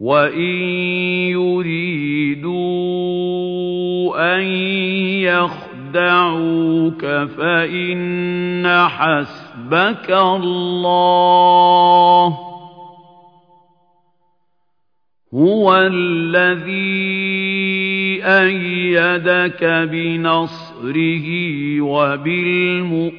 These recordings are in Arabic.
وَإِن يُرِيدُوا أَن يَخْدَعُوكَ فَإِنَّ حَسْبَكَ اللَّهُ ۚ هُوَ الَّذِي أَيَّدَكَ بِنَصْرِهِ وَبِالْمُؤْمِنِينَ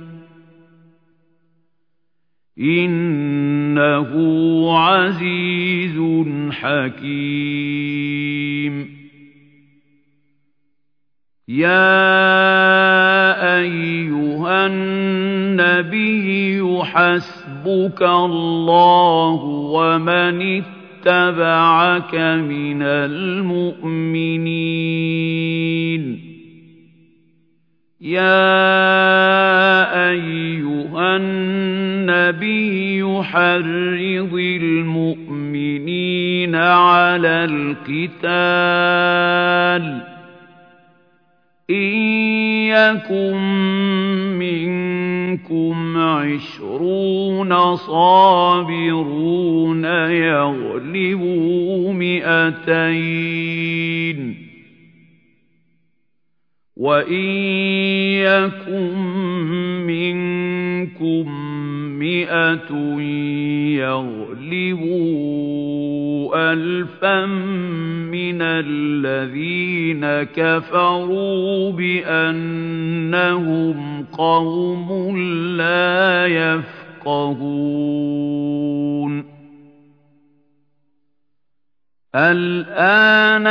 إِنَّهُ عَزِيزٌ حَكِيمٌ. يَا أَيُّهَا النَّبِيُّ حَسْبُكَ اللَّهُ وَمَنِ اتَّبَعَكَ مِنَ الْمُؤْمِنِينَ. يَا النَّبِيُّ حَرِّضِ الْمُؤْمِنِينَ عَلَى الْقِتَالِ ۚ إِن يَكُن مِّنكُمْ عِشْرُونَ صَابِرُونَ يَغْلِبُوا مِائَتَيْنِ ۚ وَإِن يَكُن مِّنكُم مِّائَةٌ يَغْلِبُوا أَلْفًا مِّنَ الَّذِينَ كَفَرُوا بِأَنَّهُمْ قَوْمٌ لَّا يَفْقَهُونَ. الْآنَ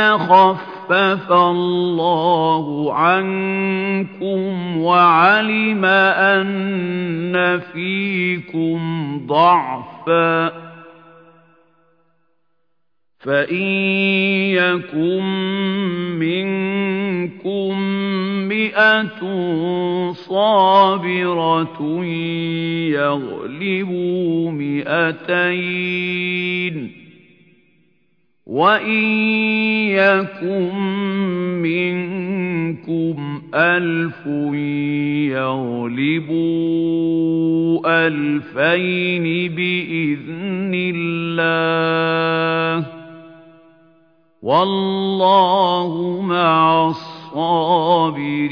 خَفَّفَ اللَّهُ عَنكُمْ وَعَلِمَ أَنَّ فِيكُمْ ضَعْفًا ۚ فَإِن يَكُن مِّنكُم مِّائَةٌ صَابِرَةٌ يَغْلِبُوا مِائَتَيْنِ ۚ وَإِن يَكُن مِّنكُمْ أَلْفٌ يَغْلِبُوا أَلْفَيْنِ بِإِذْنِ اللَّهِ ۗ وَاللَّهُ مَعَ الصَّابِرِينَ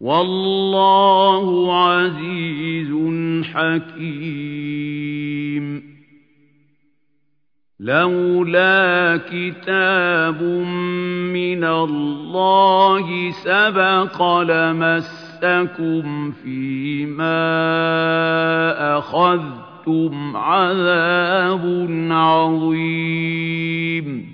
وَاللَّهُ عَزِيزٌ حَكِيمٌ. لَّوْلَا كِتَابٌ مِّنَ اللَّهِ سَبَقَ لَمَسَّكُمْ فِيمَا أَخَذْتُمْ عَذَابٌ عَظِيمٌ.